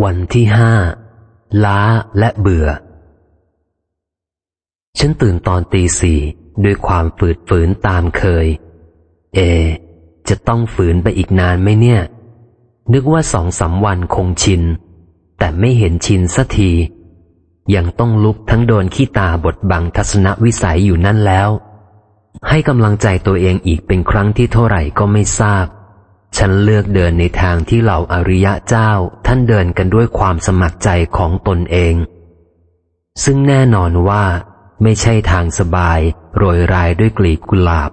วันที่ห้าล้าและเบื่อ ฉันตื่นตอนตีสี่ด้วยความฝืดฝืนตามเคย เอ จะต้องฝืนไปอีกนานไหมเนี่ย นึกว่าสองสาวันคงชิน แต่ไม่เห็นชินสักที ยังต้องลุกทั้งโดนขี้ตาบดบังทัศนวิสัยอยู่นั่นแล้ว ให้กำลังใจตัวเองอีกเป็นครั้งที่เท่าไหร่ก็ไม่ทราบ ฉันเลือกเดินในทางที่เหล่าอริยะเจ้าท่านเดินกันด้วยความสมัครใจของตนเอง ซึ่งแน่นอนว่าไม่ใช่ทางสบายโรยรายด้วยกลีบกุหลาบ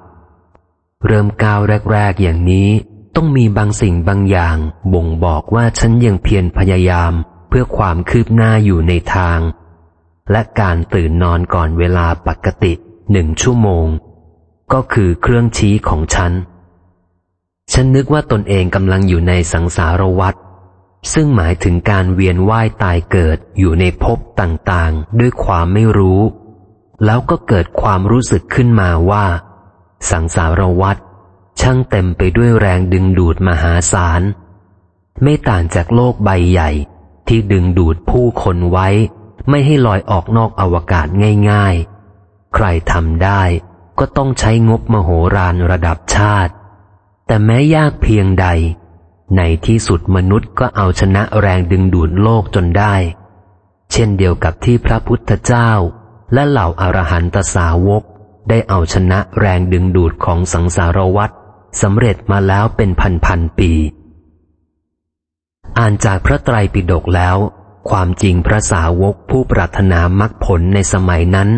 เริ่มก้าวแรก ๆ อย่างนี้ต้องมีบางสิ่งบางอย่าง บ่งบอกว่าฉันยังเพียรพยายามเพื่อความคืบหน้าอยู่ในทาง และการตื่นนอนก่อนเวลาปกติหนึ่งชั่วโมง ก็คือเครื่องชี้ของฉัน ฉันนึกว่าตนเองกำลังอยู่ในสังสารวัฏซึ่งหมายถึงการเวียนว่ายตายเกิดอยู่ในภพต่างๆ ด้วยความไม่รู้ แล้วก็เกิดความรู้สึกขึ้นมาว่า สังสารวัฏช่างเต็มไปด้วยแรงดึงดูดมหาศาล ไม่ต่างจากโลกใบใหญ่ที่ดึงดูดผู้คนไว้ ไม่ให้ลอยออกนอกอวกาศง่าย ๆ ใครทำได้ก็ต้องใช้งบมโหฬารระดับชาติ แต่แม้ยากเพียงใด ในที่สุดมนุษย์ก็เอาชนะแรงดึงดูดโลกจนได้ เช่นเดียวกับที่พระพุทธเจ้า และเหล่าอารหันตสาวก ได้เอาชนะแรงดึงดูดของสังสารวัฏสำเร็จมาแล้วเป็นพันพันปี อ่านจากพระไตรปิฎกแล้ว ความจริงพระสาวกผู้ปรารถนามรรคผลในสมัยนั้น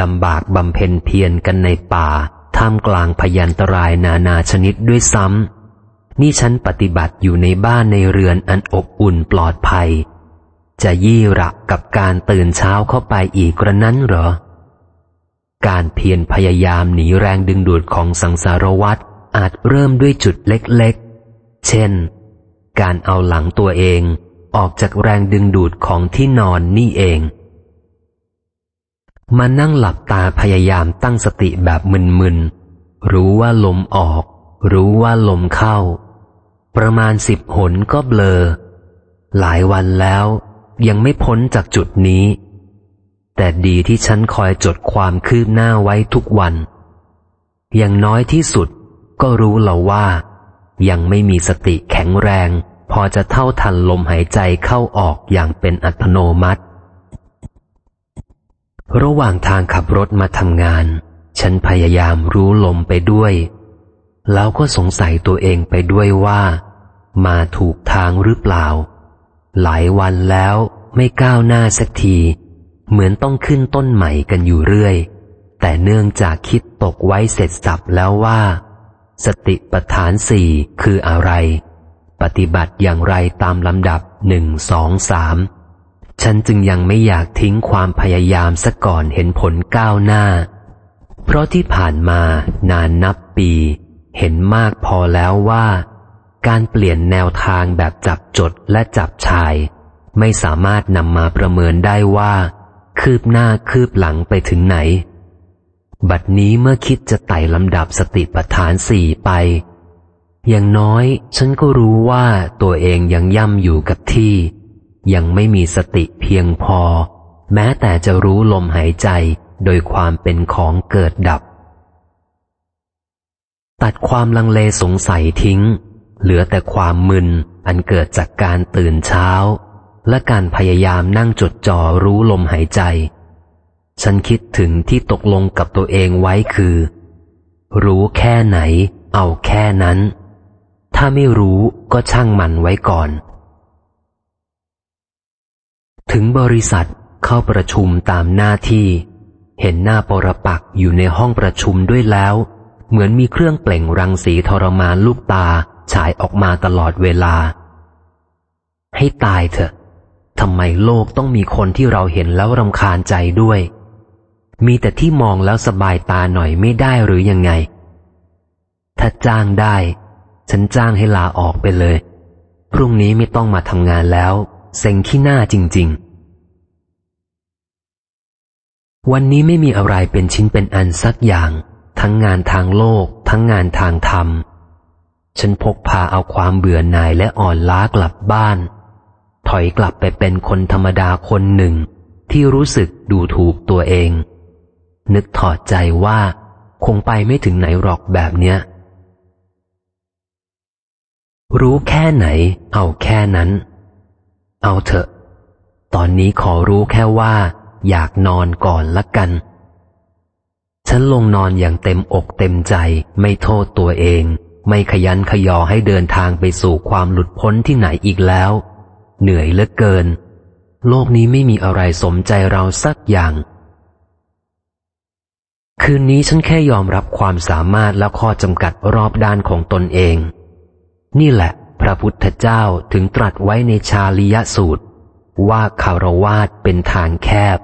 ลำบากบำเพ็ญเพียรกันในป่า ท่ามกลางพยันตรายนานาชนิดด้วยซ้ำนี่ฉันปฏิบัติอยู่ในบ้านในเรือนอันอบอุ่นปลอดภัย จะยี่ระกับการตื่นเช้าเข้าไปอีกกระนั้นเหรอ การเพียรพยายามหนีแรงดึงดูดของสังสารวัฏอาจเริ่มด้วยจุดเล็กๆ เช่น การเอาหลังตัวเองออกจากแรงดึงดูดของที่นอนนี่เอง มานั่งหลับตาพยายามตั้งสติแบบมึนๆ รู้ว่าลมออก รู้ว่าลมเข้า ประมาณสิบหนก็เบลอ หลายวันแล้ว ยังไม่พ้นจากจุดนี้ แต่ดีที่ฉันคอยจดความคืบหน้าไว้ทุกวัน อย่างน้อยที่สุดก็รู้เราว่า ยังไม่มีสติแข็งแรง พอจะเท่าทันลมหายใจเข้าออกอย่างเป็นอัตโนมัติ ระหว่างทางขับรถมาทำงาน ฉันพยายามรู้ลมไปด้วย แล้วก็สงสัยตัวเองไปด้วยว่า มาถูกทางหรือเปล่า หลายวันแล้วไม่ก้าวหน้าสักที เหมือนต้องขึ้นต้นใหม่กันอยู่เรื่อย แต่เนื่องจากคิดตกไว้เสร็จสับแล้วว่า สติปัฏฐานสี่คืออะไร ปฏิบัติอย่างไรตามลำดับหนึ่งสองสาม ฉันจึงยังไม่อยากทิ้งความพยายามซะก่อนเห็นผลก้าวหน้า เพราะที่ผ่านมานานนับปี เห็นมากพอแล้วว่า การเปลี่ยนแนวทางแบบจับจดและจับชาย ไม่สามารถนำมาประเมินได้ว่า คืบหน้าคืบหลังไปถึงไหน บัดนี้เมื่อคิดจะไต่ลำดับสติปัฏฐานสี่ไป อย่างน้อย ฉันก็รู้ว่าตัวเองยังย่ำอยู่กับที่ ยังไม่มีสติเพียงพอ แม้แต่จะรู้ลมหายใจโดยความเป็นของเกิดดับ ตัดความลังเลสงสัยทิ้ง เหลือแต่ความมึนอันเกิดจากการตื่นเช้า และการพยายามนั่งจดจ่อรู้ลมหายใจ ฉันคิดถึงที่ตกลงกับตัวเองไว้คือ รู้แค่ไหน เอาแค่นั้น ถ้าไม่รู้ก็ช่างมันไว้ก่อน ถึงบริษัทเข้าประชุมตามหน้าที่ เห็นหน้าปรปักอยู่ในห้องประชุมด้วยแล้ว เหมือนมีเครื่องเปล่งรังสีทรมานลูกตาฉายออกมาตลอดเวลา ให้ตายเถอะทำไมโลกต้องมีคนที่เราเห็นแล้วรำคาญใจด้วย มีแต่ที่มองแล้วสบายตาหน่อยไม่ได้หรือยังไง ถ้าจ้างได้ ฉันจ้างให้ลาออกไปเลย พรุ่งนี้ไม่ต้องมาทำงานแล้ว เซ็งขี้หน้าจริง ๆ วันนี้ไม่มีอะไรเป็นชิ้นเป็นอันสักอย่าง ทั้งงานทางโลก ทั้งงานทางธรรม ฉันพกพาเอาความเบื่อหน่ายและอ่อนล้ากลับบ้าน ถอยกลับไปเป็นคนธรรมดาคนหนึ่ง ที่รู้สึกดูถูกตัวเอง นึกถอดใจว่า คงไปไม่ถึงไหนหรอกแบบเนี้ยรู้แค่ไหน เอาแค่นั้น เอาเถอะ ตอนนี้ขอรู้แค่ว่า อยากนอนก่อนละกัน ฉันลงนอนอย่างเต็มอกเต็มใจไม่โทษตัวเอง ไม่ขยันขยอให้เดินทางไปสู่ความหลุดพ้นที่ไหนอีกแล้ว เหนื่อยเหลือเกิน โลกนี้ไม่มีอะไรสมใจเราสักอย่าง คืนนี้ฉันแค่ยอมรับความสามารถและข้อจำกัดรอบด้านของตนเอง นี่แหละ พระพุทธเจ้าถึงตรัสไว้ในชาลิยสูตร ว่าคารวาสเป็นทางแคบ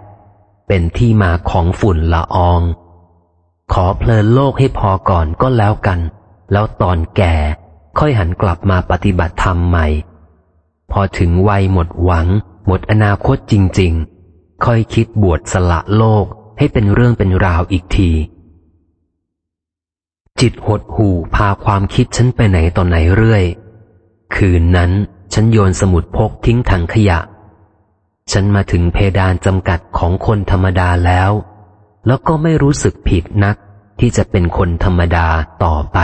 เป็นที่มาของฝุ่นละออง ขอเพลินโลกให้พอก่อนก็แล้วกัน แล้วตอนแก่ค่อยหันกลับมาปฏิบัติธรรมใหม่ พอถึงวัยหมดหวัง หมดอนาคตจริง ๆ ค่อยคิดบวชสละโลกให้เป็นเรื่องเป็นราวอีกที จิตหดหูพาความคิดฉันไปไหนตอนไหนเรื่อย คืนนั้น ฉันโยนสมุดพกทิ้งถังขยะ ฉันมาถึงเพดานจำกัดของคนธรรมดาแล้ว แล้วก็ไม่รู้สึกผิดนักที่จะเป็นคนธรรมดาต่อไป